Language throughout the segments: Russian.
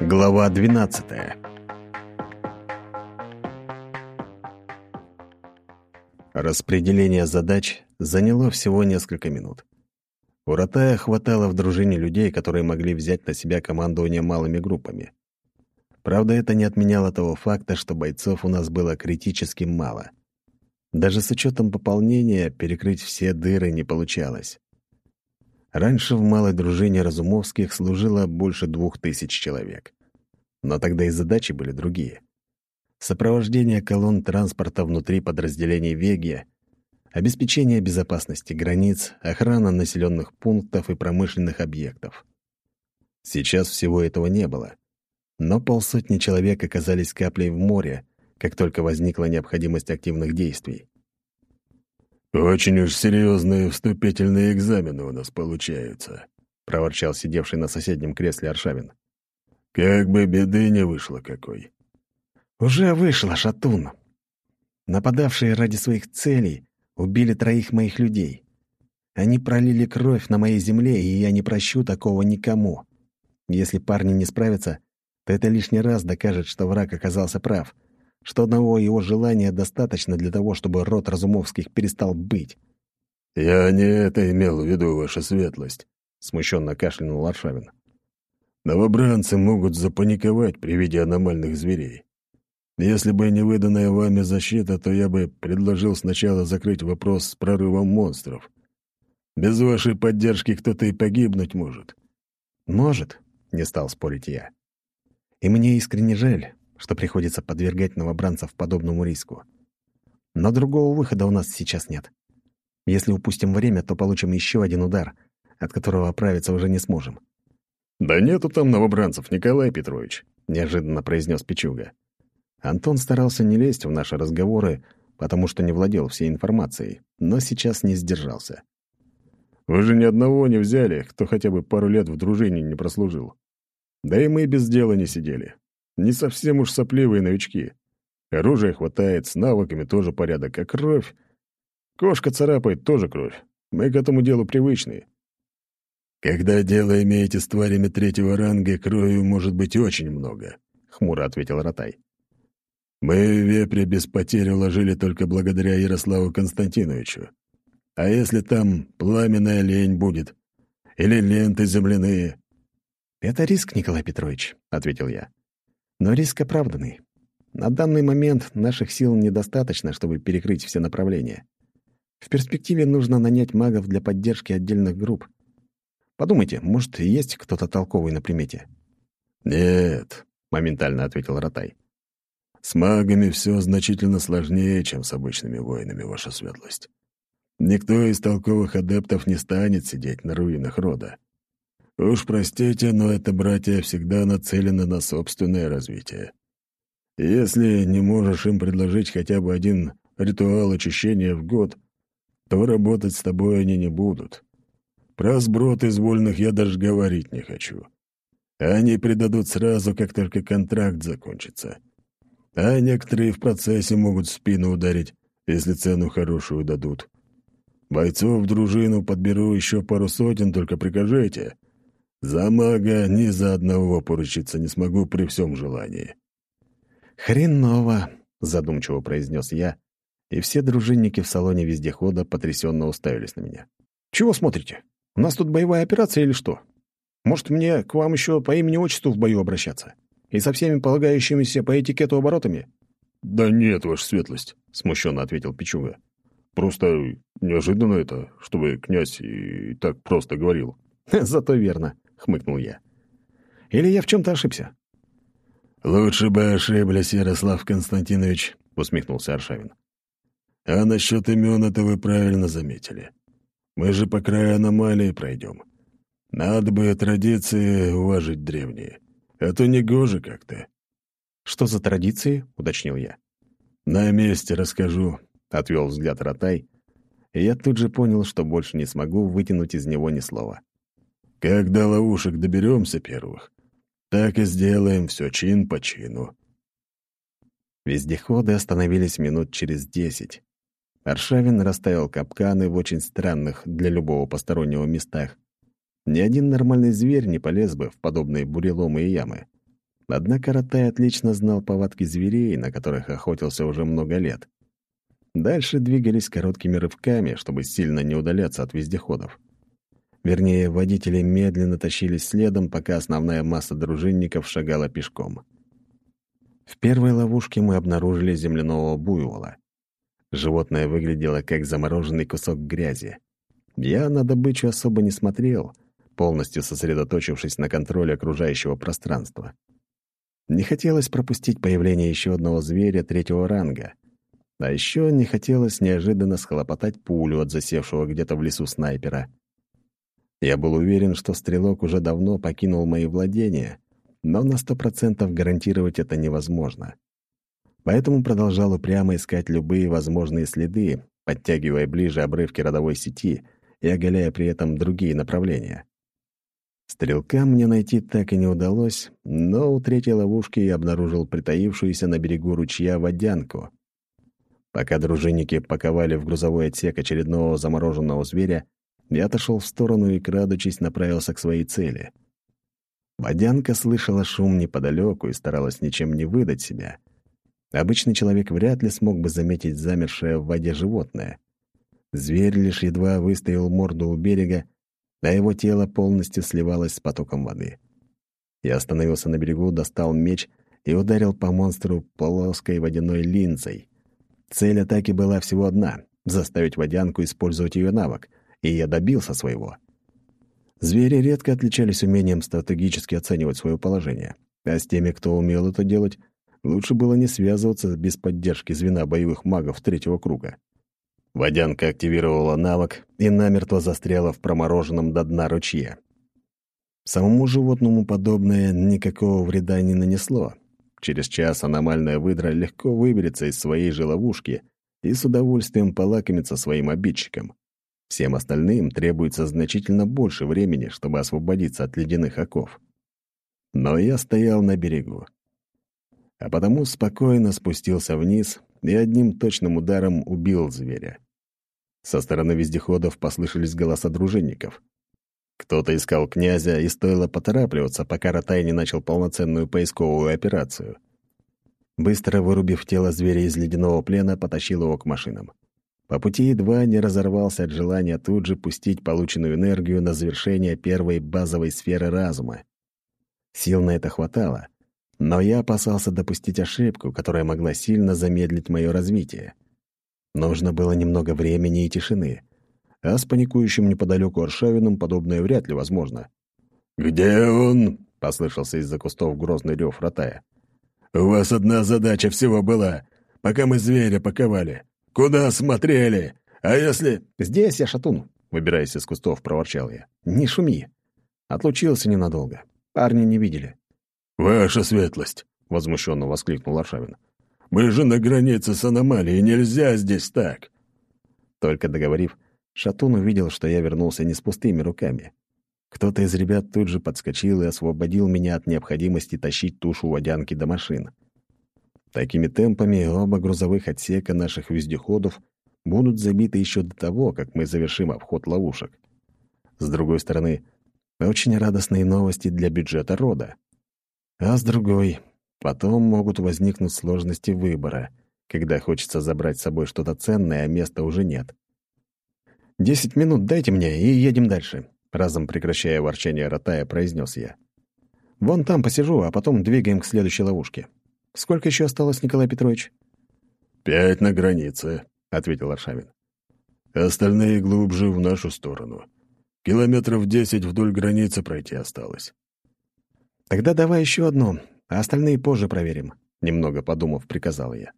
Глава 12 Распределение задач заняло всего несколько минут. У Ротая хватало в дружине людей, которые могли взять на себя командование малыми группами. Правда, это не отменяло того факта, что бойцов у нас было критически мало. Даже с учетом пополнения перекрыть все дыры не получалось. Раньше в малой дружине Разумовских служило больше двух тысяч человек. Но тогда и задачи были другие. Сопровождение колонн транспорта внутри подразделений Вегия, обеспечение безопасности границ, охрана населенных пунктов и промышленных объектов. Сейчас всего этого не было. Но полсотни человек оказались каплей в море, как только возникла необходимость активных действий. «Очень уж серьезные вступительные экзамены у нас получаются», — проворчал сидевший на соседнем кресле Аршавин. «Как бы беды не вышло какой». «Уже вышло, Шатун. Нападавшие ради своих целей убили троих моих людей. Они пролили кровь на моей земле, и я не прощу такого никому. Если парни не справятся, то это лишний раз докажет, что враг оказался прав, что одного его желания достаточно для того, чтобы род Разумовских перестал быть. «Я не это имел в виду, ваша светлость», — смущенно кашлянул Ларшавин. «Новобранцы могут запаниковать при виде аномальных зверей. Если бы не выданная вами защита, то я бы предложил сначала закрыть вопрос с прорывом монстров. Без вашей поддержки кто-то и погибнуть может». «Может», — не стал спорить я. «И мне искренне жаль, что приходится подвергать новобранцев подобному риску. Но другого выхода у нас сейчас нет. Если упустим время, то получим еще один удар, от которого оправиться уже не сможем. «Да нету там новобранцев, Николай Петрович», — неожиданно произнес Пичуга. Антон старался не лезть в наши разговоры, потому что не владел всей информацией, но сейчас не сдержался. «Вы же ни одного не взяли, кто хотя бы пару лет в дружине не прослужил. Да и мы без дела не сидели. Не совсем уж сопливые новички. Оружия хватает, с навыками тоже порядок, а кровь... Кошка царапает, тоже кровь. Мы к этому делу привычны. «Когда дело имеете с тварями третьего ранга, крови может быть очень много», — хмуро ответил Ротай. «Мы в вепре без потерь уложили только благодаря Ярославу Константиновичу. А если там пламенная лень будет? Или ленты земляные?» «Это риск, Николай Петрович», — ответил я. Но риск оправданный. На данный момент наших сил недостаточно, чтобы перекрыть все направления. В перспективе нужно нанять магов для поддержки отдельных групп. Подумайте, может, есть кто-то толковый на примете? «Нет», — моментально ответил Ротай. «С магами все значительно сложнее, чем с обычными воинами, ваша светлость. Никто из толковых адептов не станет сидеть на руинах рода. Уж простите, но это братья всегда нацелены на собственное развитие. Если не можешь им предложить хотя бы один ритуал очищения в год, то работать с тобой они не будут. Про сброд из вольных я даже говорить не хочу. Они предадут сразу, как только контракт закончится. А некоторые в процессе могут спину ударить, если цену хорошую дадут. Бойцов в дружину подберу еще пару сотен, только прикажите. За мага ни за одного поручиться не смогу при всем желании». «Хреново», — задумчиво произнес я, и все дружинники в салоне вездехода потрясенно уставились на меня. «Чего смотрите? У нас тут боевая операция или что? Может, мне к вам еще по имени-отчеству в бою обращаться? И со всеми полагающимися по этикету оборотами?» «Да нет, ваша светлость», — смущенно ответил Пичуга. «Просто неожиданно это, чтобы князь и так просто говорил». «Зато верно. — хмыкнул я. «Или я в чем-то ошибся?» «Лучше бы ошиблись, Ярослав Константинович», — усмехнулся Аршавин. «А насчет имен это вы правильно заметили. Мы же по краю аномалии пройдем. Надо бы традиции уважить древние, а то не гоже как-то». «Что за традиции?» — уточнил я. «На месте расскажу», — отвел взгляд Ротай, и я тут же понял, что больше не смогу вытянуть из него ни слова. Как до ловушек доберемся первых, так и сделаем все чин по чину. Вездеходы остановились минут через десять. Аршавин расставил капканы в очень странных для любого постороннего местах. Ни один нормальный зверь не полез бы в подобные буреломы и ямы. Однако Ротай отлично знал повадки зверей, на которых охотился уже много лет. Дальше двигались короткими рывками, чтобы сильно не удаляться от вездеходов. Вернее, водители медленно тащились следом, пока основная масса дружинников шагала пешком. В первой ловушке мы обнаружили земляного буйвола. Животное выглядело как замороженный кусок грязи. Я на добычу особо не смотрел, полностью сосредоточившись на контроле окружающего пространства. Не хотелось пропустить появление еще одного зверя третьего ранга. А еще не хотелось неожиданно схлопотать пулю от засевшего где-то в лесу снайпера. Я был уверен, что стрелок уже давно покинул мои владения, но на сто процентов гарантировать это невозможно. Поэтому продолжал упрямо искать любые возможные следы, подтягивая ближе обрывки родовой сети и оголяя при этом другие направления. Стрелка мне найти так и не удалось, но у третьей ловушки я обнаружил притаившуюся на берегу ручья водянку. Пока дружинники паковали в грузовой отсек очередного замороженного зверя, я отошел в сторону и, крадучись, направился к своей цели. Водянка слышала шум неподалеку и старалась ничем не выдать себя. Обычный человек вряд ли смог бы заметить замершее в воде животное. Зверь лишь едва выставил морду у берега, а его тело полностью сливалось с потоком воды. Я остановился на берегу, достал меч и ударил по монстру плоской водяной линзой. Цель атаки была всего одна — заставить водянку использовать ее навык, и я добился своего. Звери редко отличались умением стратегически оценивать свое положение, а с теми, кто умел это делать, лучше было не связываться без поддержки звена боевых магов третьего круга. Водянка активировала навык и намертво застряла в промороженном до дна ручье. Самому животному подобное никакого вреда не нанесло. Через час аномальная выдра легко выберется из своей же ловушки и с удовольствием полакомится своим обидчиком. Всем остальным требуется значительно больше времени, чтобы освободиться от ледяных оков. Но я стоял на берегу. А потому спокойно спустился вниз и одним точным ударом убил зверя. Со стороны вездеходов послышались голоса дружинников. Кто-то искал князя, и стоило поторапливаться, пока Ротай не начал полноценную поисковую операцию. Быстро вырубив тело зверя из ледяного плена, потащил его к машинам. По пути едва не разорвался от желания тут же пустить полученную энергию на завершение первой базовой сферы разума. Сил на это хватало, но я опасался допустить ошибку, которая могла сильно замедлить мое развитие. Нужно было немного времени и тишины. А с паникующим неподалеку Аршавиным подобное вряд ли возможно. «Где он?» — послышался из-за кустов грозный рев ротая. «У вас одна задача всего была, пока мы зверя паковали. Куда смотрели? А если...» «Здесь я, Шатун», — выбираясь из кустов, проворчал я. «Не шуми». Отлучился ненадолго. Парни не видели. «Ваша светлость!» — возмущенно воскликнул Аршавин. Мы же на границе с аномалией, нельзя здесь так!» Только договорив, Шатун увидел, что я вернулся не с пустыми руками. Кто-то из ребят тут же подскочил и освободил меня от необходимости тащить тушу водянки до машин. Такими темпами оба грузовых отсека наших вездеходов будут забиты еще до того, как мы завершим обход ловушек. С другой стороны, очень радостные новости для бюджета рода. А с другой, Потом могут возникнуть сложности выбора, когда хочется забрать с собой что-то ценное, а места уже нет. «Десять минут дайте мне, и едем дальше», — разом прекращая ворчание Ротая, произнес я. «Вон там посижу, а потом двигаем к следующей ловушке. Сколько еще осталось, Николай Петрович?» «Пять на границе», — ответил Аршавин. «Остальные глубже в нашу сторону. Километров десять вдоль границы пройти осталось». «Тогда давай еще одно, а остальные позже проверим», — немного подумав, приказал я.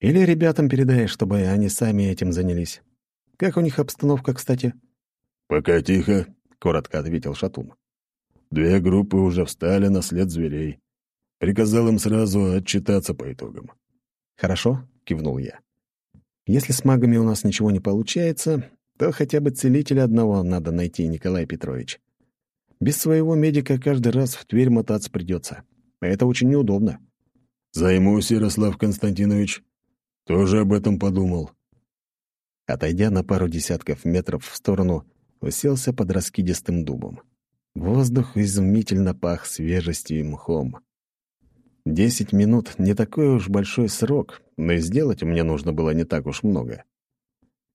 «Или ребятам передай, чтобы они сами этим занялись. Как у них обстановка, кстати?» «Пока тихо», — коротко ответил Шатун. «Две группы уже встали на след зверей. Приказал им сразу отчитаться по итогам». «Хорошо», — кивнул я. «Если с магами у нас ничего не получается, то хотя бы целителя одного надо найти, Николай Петрович. Без своего медика каждый раз в Тверь мотаться придется. Это очень неудобно. Займусь, Ярослав Константинович. Тоже об этом подумал. Отойдя на пару десятков метров в сторону, уселся под раскидистым дубом. Воздух изумительно пах свежестью и мхом. Десять минут — не такой уж большой срок, но и сделать мне нужно было не так уж много.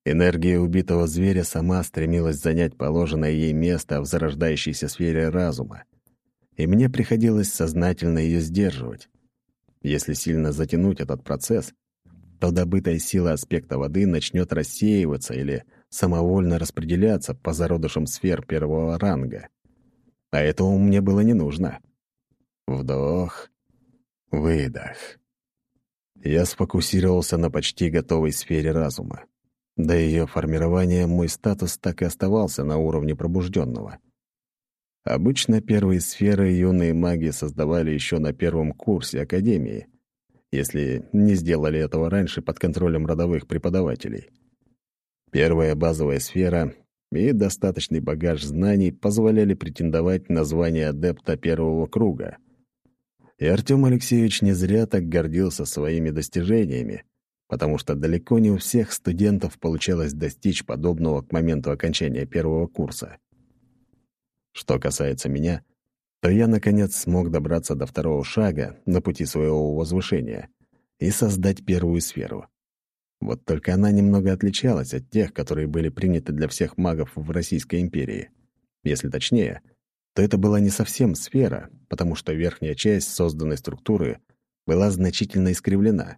Энергия убитого зверя сама стремилась занять положенное ей место в зарождающейся сфере разума, и мне приходилось сознательно ее сдерживать. Если сильно затянуть этот процесс, то добытая сила аспекта воды начнет рассеиваться или самовольно распределяться по зародышам сфер первого ранга. А этого мне было не нужно. Вдох, выдох. Я сфокусировался на почти готовой сфере разума. До ее формирования мой статус так и оставался на уровне пробужденного. Обычно первые сферы юные маги создавали еще на первом курсе Академии, если не сделали этого раньше под контролем родовых преподавателей. Первая базовая сфера и достаточный багаж знаний позволяли претендовать на звание адепта первого круга. И Артем Алексеевич не зря так гордился своими достижениями, потому что далеко не у всех студентов получалось достичь подобного к моменту окончания первого курса. Что касается меня, то я, наконец, смог добраться до второго шага на пути своего возвышения и создать первую сферу. Вот только она немного отличалась от тех, которые были приняты для всех магов в Российской империи. Если точнее, то это была не совсем сфера, потому что верхняя часть созданной структуры была значительно искривлена.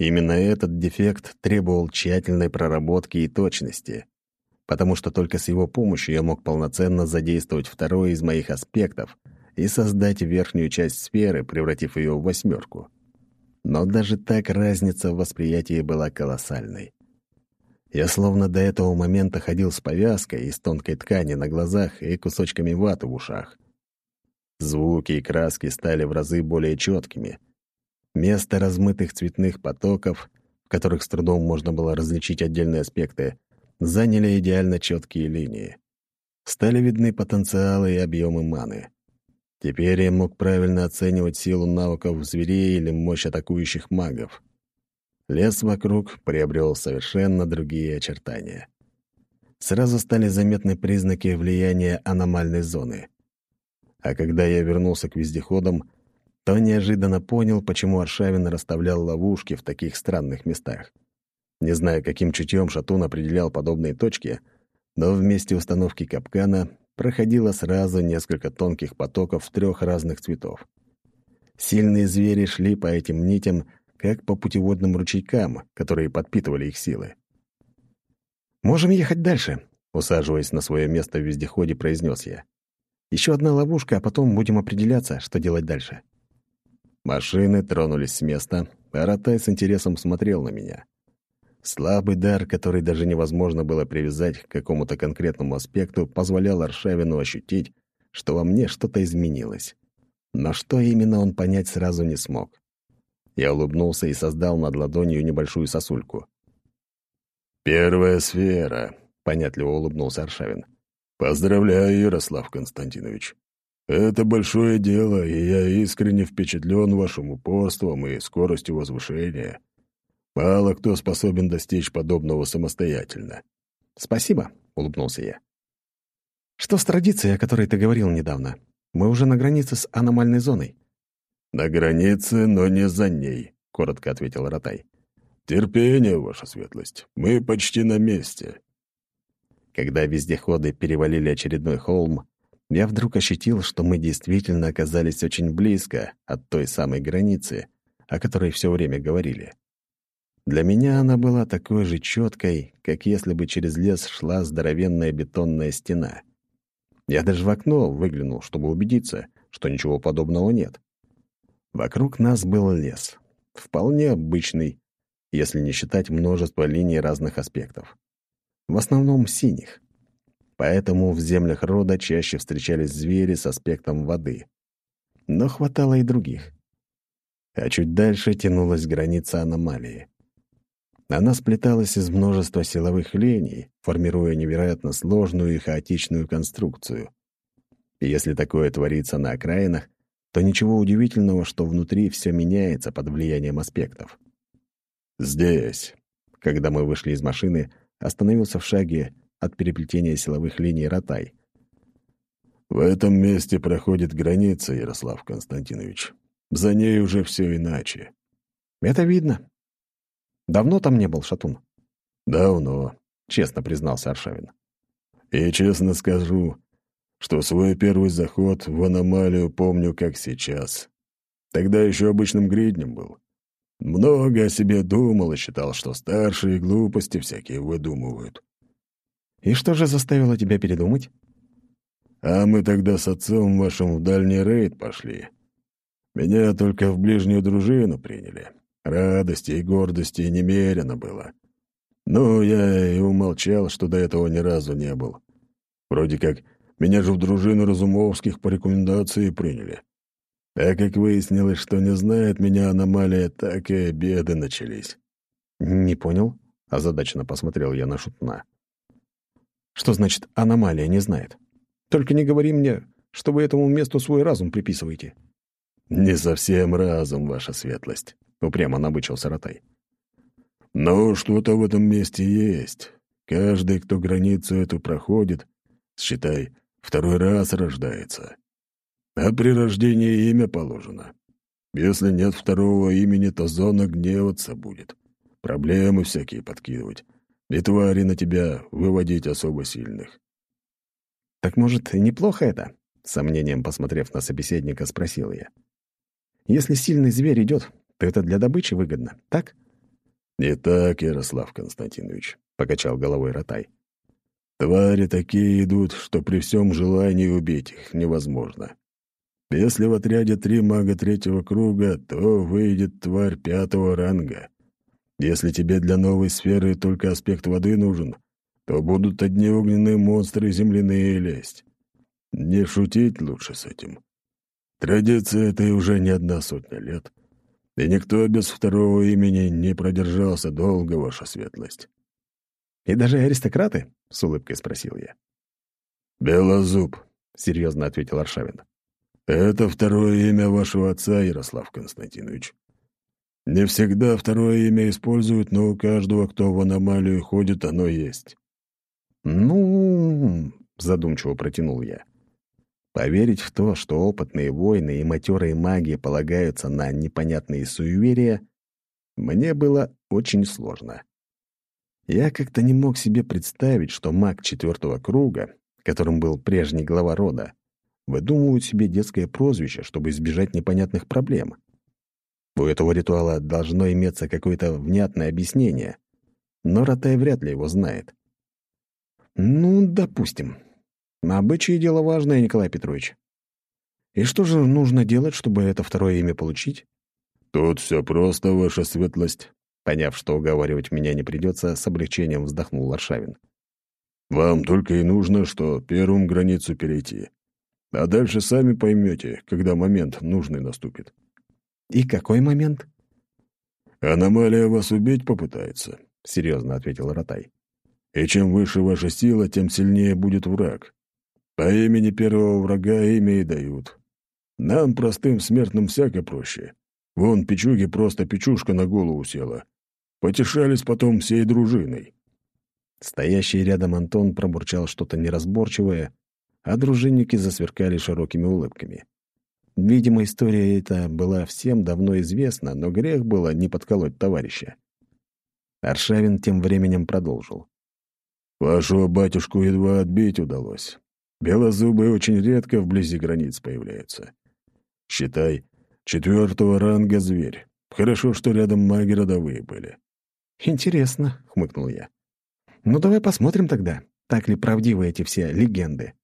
Именно этот дефект требовал тщательной проработки и точности, потому что только с его помощью я мог полноценно задействовать второй из моих аспектов и создать верхнюю часть сферы, превратив ее в восьмерку. Но даже так разница в восприятии была колоссальной. Я словно до этого момента ходил с повязкой из тонкой ткани на глазах и кусочками ваты в ушах. Звуки и краски стали в разы более четкими. Место размытых цветных потоков, в которых с трудом можно было различить отдельные аспекты, заняли идеально четкие линии. Стали видны потенциалы и объемы маны. Теперь я мог правильно оценивать силу навыков зверей или мощь атакующих магов. Лес вокруг приобрел совершенно другие очертания. Сразу стали заметны признаки влияния аномальной зоны. А когда я вернулся к вездеходам, то неожиданно понял, почему Аршавин расставлял ловушки в таких странных местах. Не знаю, каким чутьем Шатун определял подобные точки, но вместе установки капкана проходило сразу несколько тонких потоков трех разных цветов. Сильные звери шли по этим нитям, как по путеводным ручейкам, которые подпитывали их силы. «Можем ехать дальше», — усаживаясь на свое место в вездеходе, произнес я. «Еще одна ловушка, а потом будем определяться, что делать дальше». Машины тронулись с места, а Ротай с интересом смотрел на меня. Слабый дар, который даже невозможно было привязать к какому-то конкретному аспекту, позволял Аршавину ощутить, что во мне что-то изменилось. Но что именно он понять сразу не смог. Я улыбнулся и создал над ладонью небольшую сосульку. «Первая сфера», — понятливо улыбнулся Аршавин. «Поздравляю, Ярослав Константинович. Это большое дело, и я искренне впечатлен вашим упорством и скоростью возвышения. Мало кто способен достичь подобного самостоятельно. «Спасибо», — улыбнулся я. «Что с традицией, о которой ты говорил недавно? Мы уже на границе с аномальной зоной». «На границе, но не за ней», — коротко ответил Ротай. «Терпение, ваша светлость. Мы почти на месте». Когда вездеходы перевалили очередной холм, я вдруг ощутил, что мы действительно оказались очень близко от той самой границы, о которой все время говорили. Для меня она была такой же четкой, как если бы через лес шла здоровенная бетонная стена. Я даже в окно выглянул, чтобы убедиться, что ничего подобного нет. Вокруг нас был лес. Вполне обычный, если не считать множество линий разных аспектов. В основном синих. Поэтому в землях рода чаще встречались звери с аспектом воды. Но хватало и других. А чуть дальше тянулась граница аномалии. Она сплеталась из множества силовых линий, формируя невероятно сложную и хаотичную конструкцию. И если такое творится на окраинах, то ничего удивительного, что внутри все меняется под влиянием аспектов. Здесь, когда мы вышли из машины, остановился в шаге от переплетения силовых линий Ротай. «В этом месте проходит граница, Ярослав Константинович. За ней уже все иначе. Это видно. Давно там не был, Шатун? Давно, честно признался Аршавин. И честно скажу, что свой первый заход в аномалию помню как сейчас. Тогда еще обычным гриднем был. Много о себе думал и считал, что старшие глупости всякие выдумывают. И что же заставило тебя передумать? А мы тогда с отцом вашим в дальний рейд пошли. Меня только в ближнюю дружину приняли. Радости и гордости немерено было. Но я и умолчал, что до этого ни разу не был. Вроде как, меня же в дружину Разумовских по рекомендации приняли. А как выяснилось, что не знает меня аномалия, так и беды начались. «Не понял?» — озадаченно посмотрел я на шутна. «Что значит «аномалия не знает»? Только не говори мне, что вы этому месту свой разум приписываете». «Не совсем разум, ваша светлость», — упрямо набычился Ротай. «Но что-то в этом месте есть. Каждый, кто границу эту проходит, считай, второй раз рождается. А при рождении имя положено. Если нет второго имени, то зона гневаться будет, проблемы всякие подкидывать, и твари на тебя выводить особо сильных». «Так, может, неплохо это?» — сомнением посмотрев на собеседника, спросил я. Если сильный зверь идет, то это для добычи выгодно, так? «Не так, Ярослав Константинович», — покачал головой Ротай. «Твари такие идут, что при всем желании убить их невозможно. Если в отряде три мага третьего круга, то выйдет тварь пятого ранга. Если тебе для новой сферы только аспект воды нужен, то будут одни огненные монстры земляные лезть. Не шутить лучше с этим. Традиция этой уже не одна сотня лет, и никто без второго имени не продержался долго, ваша светлость. «И даже аристократы?» — с улыбкой спросил я. «Белозуб», — серьезно ответил Аршавин. «Это второе имя вашего отца, Ярослав Константинович. Не всегда второе имя используют, но у каждого, кто в аномалию ходит, оно есть». «Ну...» — задумчиво протянул я. Поверить в то, что опытные воины и матерые маги полагаются на непонятные суеверия, мне было очень сложно. Я как-то не мог себе представить, что маг четвертого круга, которым был прежний глава рода, выдумывает себе детское прозвище, чтобы избежать непонятных проблем. У этого ритуала должно иметься какое-то внятное объяснение, но Ротай вряд ли его знает. Ну, допустим, Обычаи — дело важное, Николай Петрович. И что же нужно делать, чтобы это второе имя получить? Тут все просто, ваша светлость. Поняв, что уговаривать меня не придется, с облегчением вздохнул Ларшавин. Вам только и нужно, что первым границу перейти. А дальше сами поймете, когда момент нужный наступит. И какой момент? Аномалия вас убить попытается, серьезно ответил Ротай. И чем выше ваша сила, тем сильнее будет враг. По имени первого врага имя и дают. Нам, простым смертным, всяко проще. Вон печуги просто печушка на голову села. Потешались потом всей дружиной. Стоящий рядом Антон пробурчал что-то неразборчивое, а дружинники засверкали широкими улыбками. Видимо, история эта была всем давно известна, но грех было не подколоть товарища. Аршавин тем временем продолжил. «Вашего батюшку едва отбить удалось. Белозубые очень редко вблизи границ появляются. Считай, четвертого ранга зверь. Хорошо, что рядом маги родовые были. «Интересно», — хмыкнул я. «Ну, давай посмотрим тогда, так ли правдивы эти все легенды».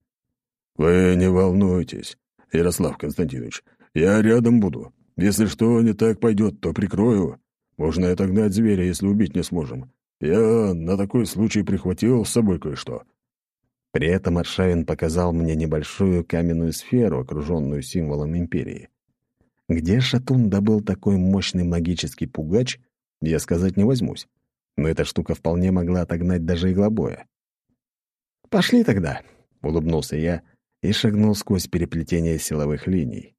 «Вы не волнуйтесь, Ярослав Константинович. Я рядом буду. Если что не так пойдет, то прикрою. Можно отогнать зверя, если убить не сможем. Я на такой случай прихватил с собой кое-что. При этом Аршавин показал мне небольшую каменную сферу, окруженную символом империи. Где Шатун добыл такой мощный магический пугач, я сказать не возьмусь, но эта штука вполне могла отогнать даже иглобоя. «Пошли тогда», — улыбнулся я и шагнул сквозь переплетение силовых линий.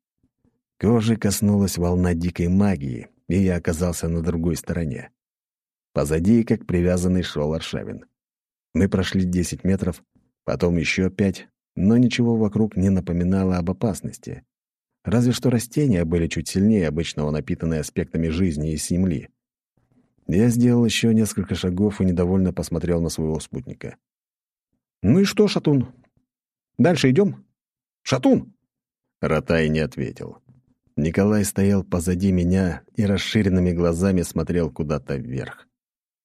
Кожи коснулась волна дикой магии, и я оказался на другой стороне. Позади, как привязанный, шел Аршавин. Мы прошли десять метров, потом еще пять, но ничего вокруг не напоминало об опасности. Разве что растения были чуть сильнее обычного, напитанные аспектами жизни и земли. Я сделал еще несколько шагов и недовольно посмотрел на своего спутника. «Ну и что, Шатун? Дальше идем? Шатун!» Ротай не ответил. Николай стоял позади меня и расширенными глазами смотрел куда-то вверх.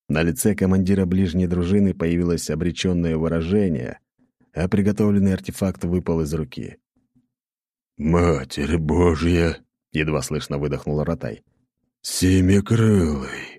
На лице командира ближней дружины появилось обреченное выражение, а приготовленный артефакт выпал из руки. «Матерь Божья!» — едва слышно выдохнул Ротай. «Семикрылый!»